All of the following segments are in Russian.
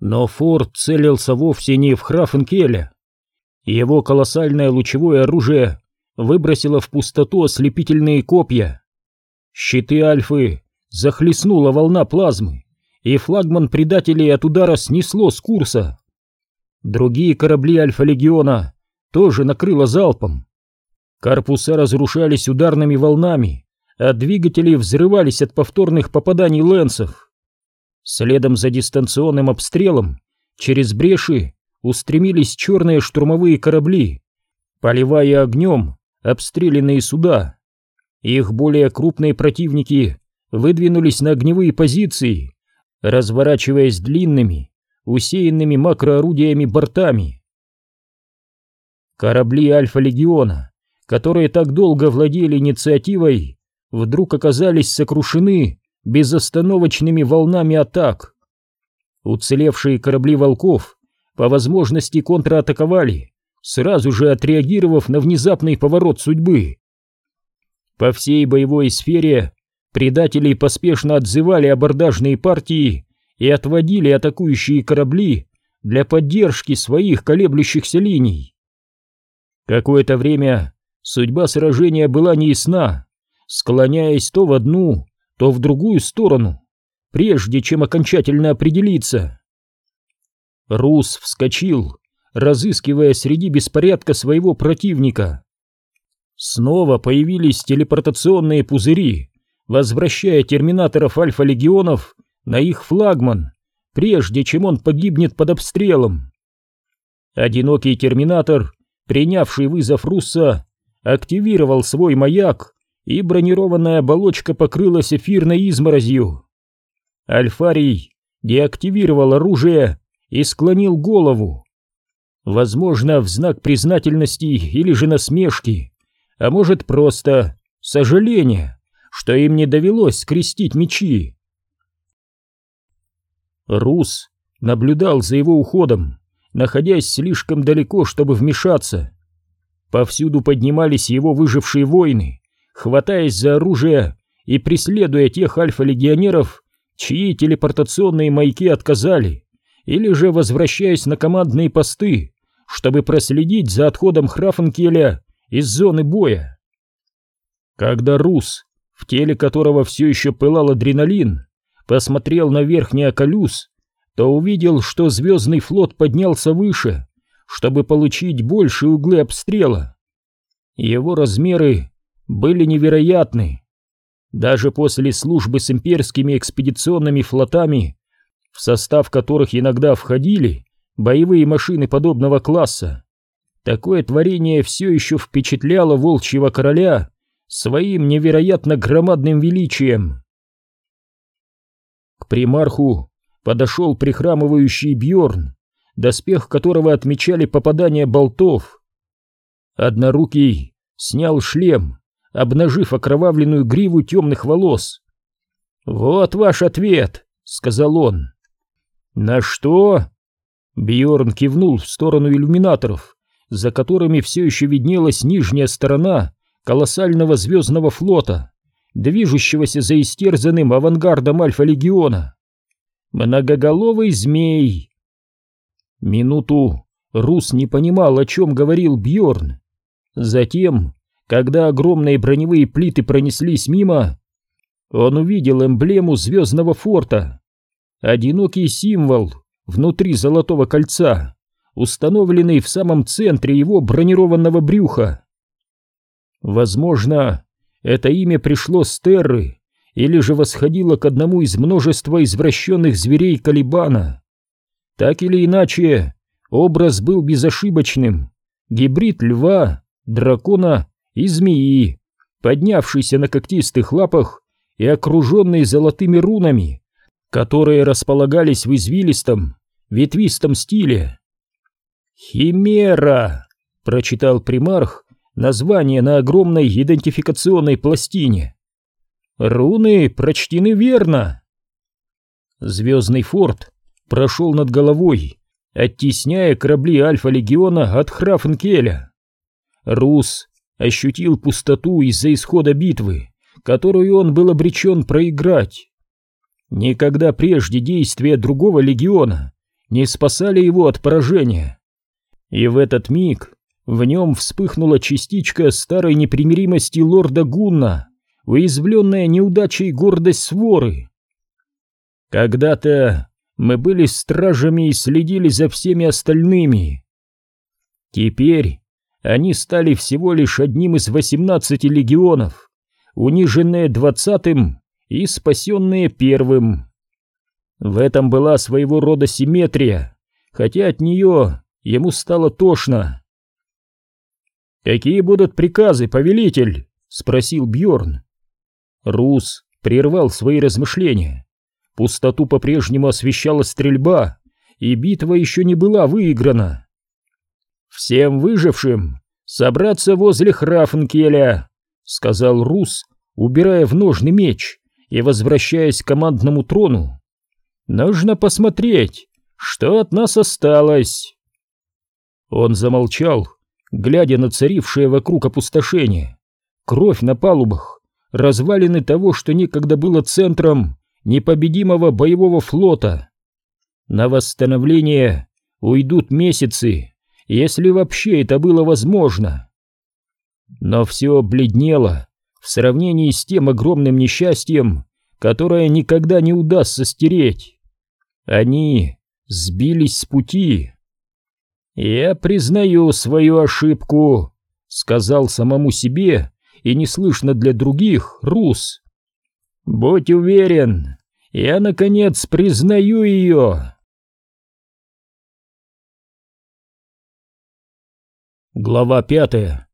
Но форт целился вовсе не в Храфенкеля. Его колоссальное лучевое оружие выбросило в пустоту ослепительные копья. Щиты Альфы захлестнула волна плазмы, и флагман предателей от удара снесло с курса. Другие корабли Альфа-легиона тоже накрыло залпом. Корпуса разрушались ударными волнами, а двигатели взрывались от повторных попаданий лэнсов. Следом за дистанционным обстрелом через бреши устремились черные штурмовые корабли, поливая огнем обстрелянные суда. Их более крупные противники выдвинулись на огневые позиции, разворачиваясь длинными, усеянными макроорудиями бортами. Корабли Альфа-легиона, которые так долго владели инициативой, вдруг оказались сокрушены безостановочными волнами атак. Уцелевшие корабли волков по возможности контратаковали, сразу же отреагировав на внезапный поворот судьбы. По всей боевой сфере предатели поспешно отзывали абордажные партии и отводили атакующие корабли для поддержки своих колеблющихся линий. Какое-то время судьба сражения была неясна, склоняясь то в одну, то в другую сторону, прежде чем окончательно определиться. Рус вскочил, разыскивая среди беспорядка своего противника. Снова появились телепортационные пузыри, возвращая терминаторов Альфа-легионов на их флагман, прежде чем он погибнет под обстрелом. Одинокий терминатор, принявший вызов Русса, активировал свой маяк, и бронированная оболочка покрылась эфирной изморозью. Альфарий деактивировал оружие и склонил голову. Возможно, в знак признательности или же насмешки, а может просто сожаления, что им не довелось скрестить мечи. Рус наблюдал за его уходом, находясь слишком далеко, чтобы вмешаться. Повсюду поднимались его выжившие воины, хватаясь за оружие и преследуя тех альфа-легионеров, чьи телепортационные маяки отказали, или же возвращаясь на командные посты, чтобы проследить за отходом Храфенкеля из зоны боя. Когда Рус, в теле которого все еще пылал адреналин, посмотрел на верхний околюс, то увидел, что звездный флот поднялся выше, чтобы получить большие углы обстрела. Его размеры были невероятны. Даже после службы с имперскими экспедиционными флотами, в состав которых иногда входили боевые машины подобного класса, такое творение все еще впечатляло волчьего короля своим невероятно громадным величием. К примарху подошел прихрамывающий Бьорн, доспех которого отмечали попадание болтов. Однорукий снял шлем, обнажив окровавленную гриву темных волос. «Вот ваш ответ», — сказал он. «На что?» Бьорн кивнул в сторону иллюминаторов, за которыми все еще виднелась нижняя сторона колоссального звездного флота, движущегося за истерзанным авангардом Альфа-легиона. Многоголовый змей. Минуту Рус не понимал, о чем говорил Бьорн. Затем, когда огромные броневые плиты пронеслись мимо, он увидел эмблему звездного форта. Одинокий символ внутри золотого кольца, установленный в самом центре его бронированного брюха. Возможно, это имя пришло с Терры или же восходило к одному из множества извращенных зверей Калибана. Так или иначе, образ был безошибочным. Гибрид льва, дракона и змеи, поднявшийся на когтистых лапах и окруженный золотыми рунами, которые располагались в извилистом, ветвистом стиле. «Химера!» — прочитал примарх название на огромной идентификационной пластине. Руны прочтены верно. Звездный форт прошел над головой, оттесняя корабли Альфа-легиона от Храфенкеля. Рус ощутил пустоту из-за исхода битвы, которую он был обречен проиграть. Никогда прежде действия другого легиона не спасали его от поражения. И в этот миг в нем вспыхнула частичка старой непримиримости лорда Гунна, уязвленная неудачей гордость своры. Когда-то мы были стражами и следили за всеми остальными. Теперь они стали всего лишь одним из восемнадцати легионов, униженные двадцатым и спасенные первым. В этом была своего рода симметрия, хотя от нее ему стало тошно. «Какие будут приказы, повелитель?» — спросил Бьорн. Рус прервал свои размышления. Пустоту по-прежнему освещала стрельба, и битва еще не была выиграна. «Всем выжившим собраться возле Храфенкеля», — сказал Рус, убирая в ножный меч и возвращаясь к командному трону. «Нужно посмотреть, что от нас осталось». Он замолчал, глядя на царившее вокруг опустошение, кровь на палубах, развалины того, что некогда было центром непобедимого боевого флота. На восстановление уйдут месяцы, если вообще это было возможно. Но все бледнело в сравнении с тем огромным несчастьем, которое никогда не удастся стереть. Они сбились с пути. «Я признаю свою ошибку», — сказал самому себе и неслышно для других Рус. «Будь уверен, я, наконец, признаю ее!» Глава пятая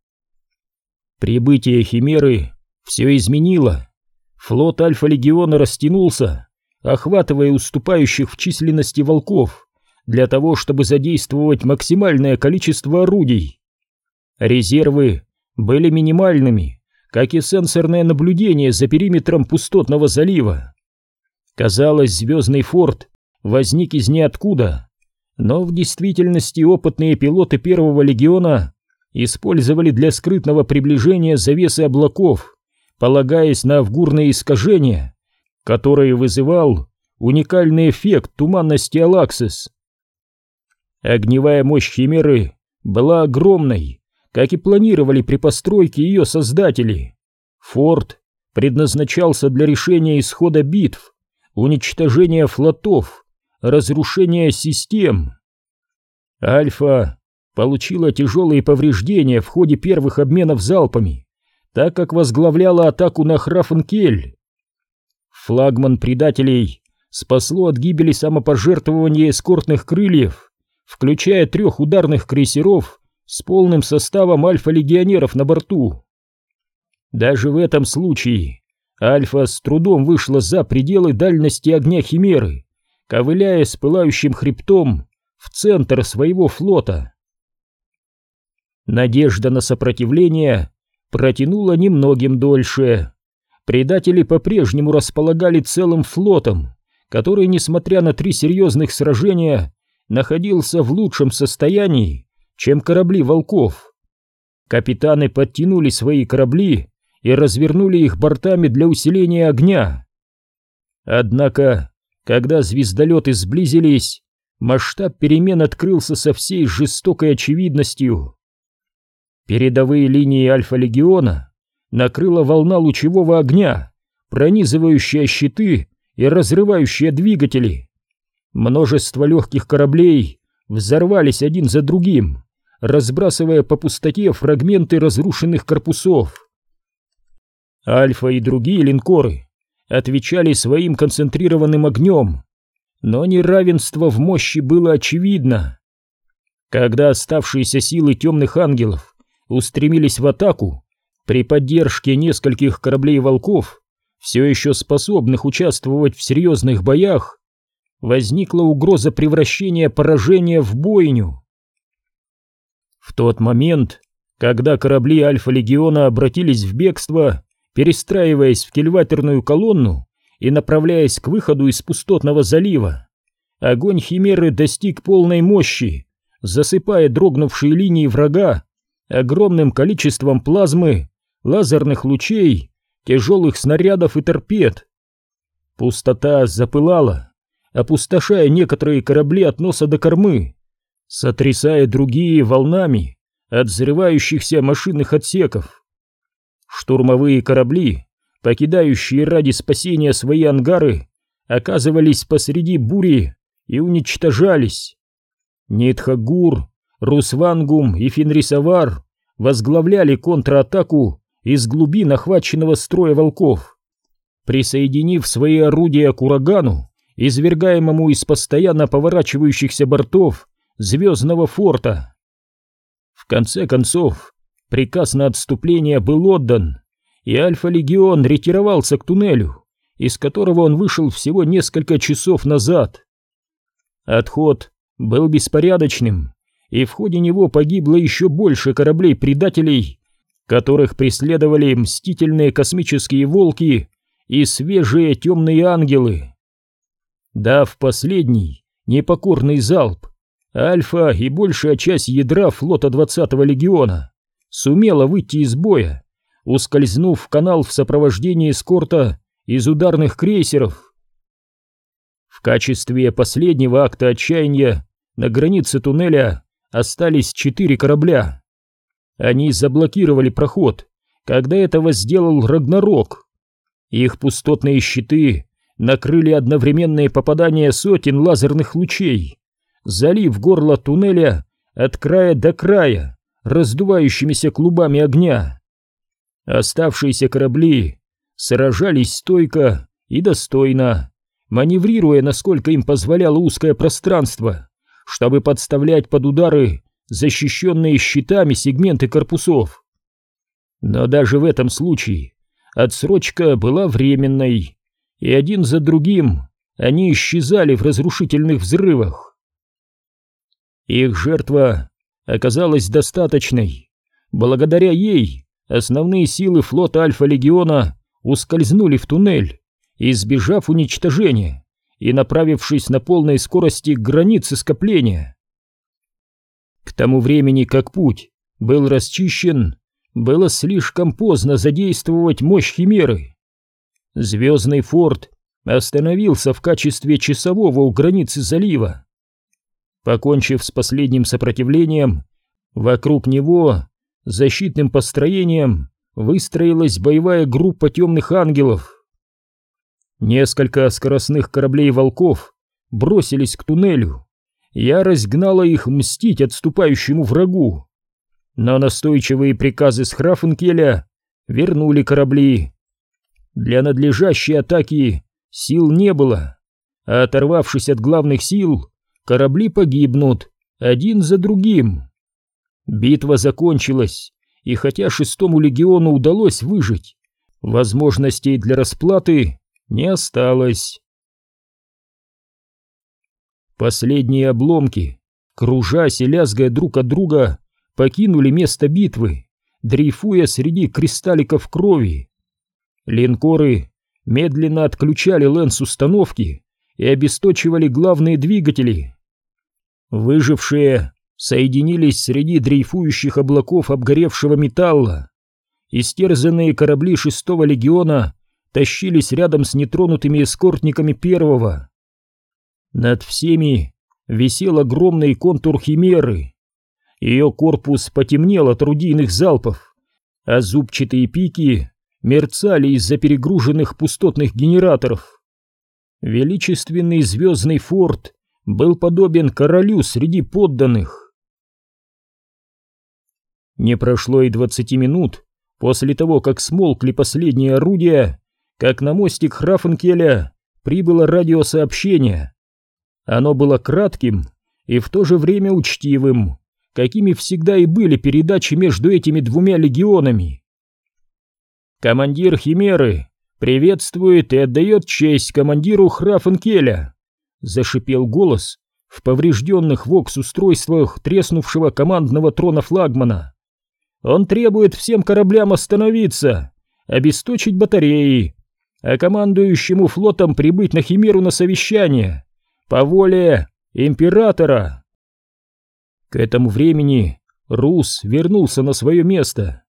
Прибытие Химеры все изменило. Флот Альфа-Легиона растянулся, охватывая уступающих в численности волков, для того, чтобы задействовать максимальное количество орудий. Резервы были минимальными, как и сенсорное наблюдение за периметром пустотного залива. Казалось, звездный форт возник из ниоткуда, но в действительности опытные пилоты первого легиона использовали для скрытного приближения завесы облаков, полагаясь на авгурные искажения, которые вызывал уникальный эффект туманности Алаксис. Огневая мощь Химеры была огромной, как и планировали при постройке ее создатели. Форт предназначался для решения исхода битв, уничтожения флотов, разрушения систем. Альфа получила тяжелые повреждения в ходе первых обменов залпами, так как возглавляла атаку на Храфенкель. Флагман предателей спасло от гибели самопожертвования эскортных крыльев, включая трех ударных крейсеров с полным составом альфа-легионеров на борту. Даже в этом случае Альфа с трудом вышла за пределы дальности огня Химеры, ковыляя с пылающим хребтом в центр своего флота. Надежда на сопротивление протянула немногим дольше. Предатели по-прежнему располагали целым флотом, который, несмотря на три серьезных сражения, находился в лучшем состоянии, чем корабли волков. Капитаны подтянули свои корабли и развернули их бортами для усиления огня. Однако, когда звездолеты сблизились, масштаб перемен открылся со всей жестокой очевидностью. Передовые линии Альфа-легиона накрыла волна лучевого огня, пронизывающая щиты и разрывающая двигатели. Множество легких кораблей взорвались один за другим, разбрасывая по пустоте фрагменты разрушенных корпусов. Альфа и другие линкоры отвечали своим концентрированным огнем, но неравенство в мощи было очевидно. Когда оставшиеся силы темных ангелов устремились в атаку, при поддержке нескольких кораблей волков, все еще способных участвовать в серьезных боях, возникла угроза превращения поражения в бойню. В тот момент, когда корабли Альфа-Легиона обратились в бегство, перестраиваясь в кильватерную колонну и направляясь к выходу из пустотного залива. Огонь Химеры достиг полной мощи, засыпая дрогнувшие линии врага огромным количеством плазмы, лазерных лучей, тяжелых снарядов и торпед. Пустота запылала, опустошая некоторые корабли от носа до кормы, сотрясая другие волнами от взрывающихся машинных отсеков. Штурмовые корабли, покидающие ради спасения свои ангары, оказывались посреди бури и уничтожались. Нитхагур, Русвангум и Фенрисавар возглавляли контратаку из глубин охваченного строя волков. Присоединив свои орудия к урагану, извергаемому из постоянно поворачивающихся бортов звездного форта. В конце концов, приказ на отступление был отдан, и Альфа-легион ретировался к туннелю, из которого он вышел всего несколько часов назад. Отход был беспорядочным, и в ходе него погибло еще больше кораблей-предателей, которых преследовали мстительные космические волки и свежие темные ангелы. Дав последний, непокорный залп, Альфа и большая часть ядра флота 20-го легиона сумела выйти из боя, ускользнув в канал в сопровождении эскорта из ударных крейсеров. В качестве последнего акта отчаяния на границе туннеля остались четыре корабля. Они заблокировали проход, когда этого сделал Рагнарок. Их пустотные щиты накрыли одновременные попадания сотен лазерных лучей, залив горло туннеля от края до края раздувающимися клубами огня. Оставшиеся корабли сражались стойко и достойно, маневрируя, насколько им позволяло узкое пространство, чтобы подставлять под удары защищенные щитами сегменты корпусов. Но даже в этом случае отсрочка была временной, и один за другим они исчезали в разрушительных взрывах. Их жертва оказалась достаточной. Благодаря ей основные силы флота Альфа-Легиона ускользнули в туннель, избежав уничтожения и направившись на полной скорости к границе скопления. К тому времени, как путь был расчищен, было слишком поздно задействовать мощь Химеры. Звездный форт остановился в качестве часового у границы залива. Покончив с последним сопротивлением, вокруг него защитным построением выстроилась боевая группа темных ангелов. Несколько скоростных кораблей волков бросились к туннелю. Ярость гнала их мстить отступающему врагу. Но настойчивые приказы с Храфенкеля вернули корабли. Для надлежащей атаки сил не было, а оторвавшись от главных сил, корабли погибнут один за другим. Битва закончилась, и хотя шестому легиону удалось выжить, возможностей для расплаты не осталось. Последние обломки, кружась и лязгая друг от друга, покинули место битвы, дрейфуя среди кристалликов крови. Линкоры медленно отключали лэнс-установки и обесточивали главные двигатели. Выжившие соединились среди дрейфующих облаков обгоревшего металла. Истерзанные корабли шестого легиона тащились рядом с нетронутыми эскортниками первого. Над всеми висел огромный контур химеры. Ее корпус потемнел от рудийных залпов, а зубчатые пики мерцали из-за перегруженных пустотных генераторов. Величественный звездный форт был подобен королю среди подданных. Не прошло и двадцати минут после того, как смолкли последние орудия, как на мостик Храфенкеля прибыло радиосообщение. Оно было кратким и в то же время учтивым, какими всегда и были передачи между этими двумя легионами. Командир Химеры приветствует и отдает честь командиру Храфенкеля, зашипел голос в поврежденных вокс-устройствах треснувшего командного трона флагмана. Он требует всем кораблям остановиться, обесточить батареи, а командующему флотом прибыть на Химеру на совещание по воле императора. К этому времени Рус вернулся на свое место.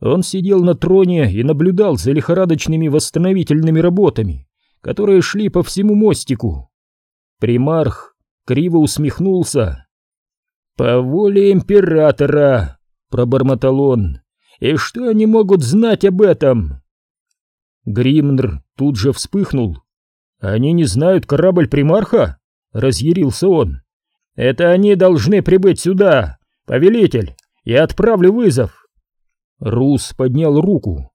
Он сидел на троне и наблюдал за лихорадочными восстановительными работами, которые шли по всему мостику. Примарх криво усмехнулся. «По воле императора!» — пробормотал он. «И что они могут знать об этом?» Гримнер тут же вспыхнул. «Они не знают корабль примарха?» — разъярился он. «Это они должны прибыть сюда! Повелитель, я отправлю вызов!» Рус поднял руку.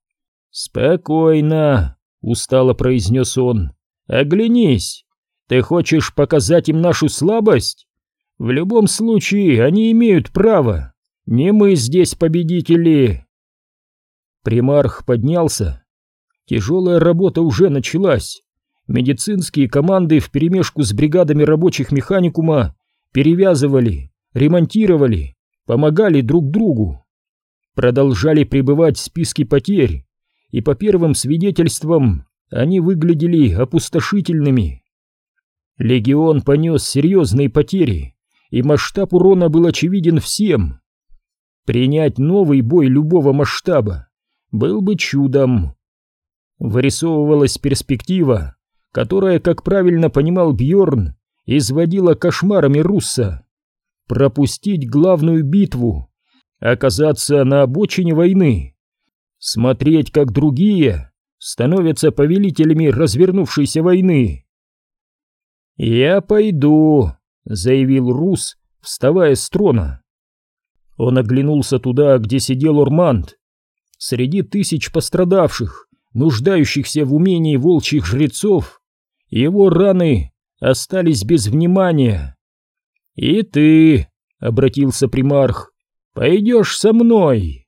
«Спокойно!» — устало произнес он. «Оглянись! Ты хочешь показать им нашу слабость? В любом случае, они имеют право. Не мы здесь победители!» Примарх поднялся. Тяжелая работа уже началась. Медицинские команды вперемешку с бригадами рабочих механикума перевязывали, ремонтировали, помогали друг другу. Продолжали пребывать списки потерь, и по первым свидетельствам они выглядели опустошительными. Легион понес серьезные потери, и масштаб урона был очевиден всем. Принять новый бой любого масштаба был бы чудом. Вырисовывалась перспектива, которая, как правильно понимал Бьорн, изводила кошмарами Русса. Пропустить главную битву, оказаться на обочине войны, смотреть, как другие становятся повелителями развернувшейся войны. «Я пойду», — заявил Рус, вставая с трона. Он оглянулся туда, где сидел Орманд. Среди тысяч пострадавших, нуждающихся в умении волчьих жрецов, его раны остались без внимания. «И ты», — обратился примарх, — «пойдешь со мной».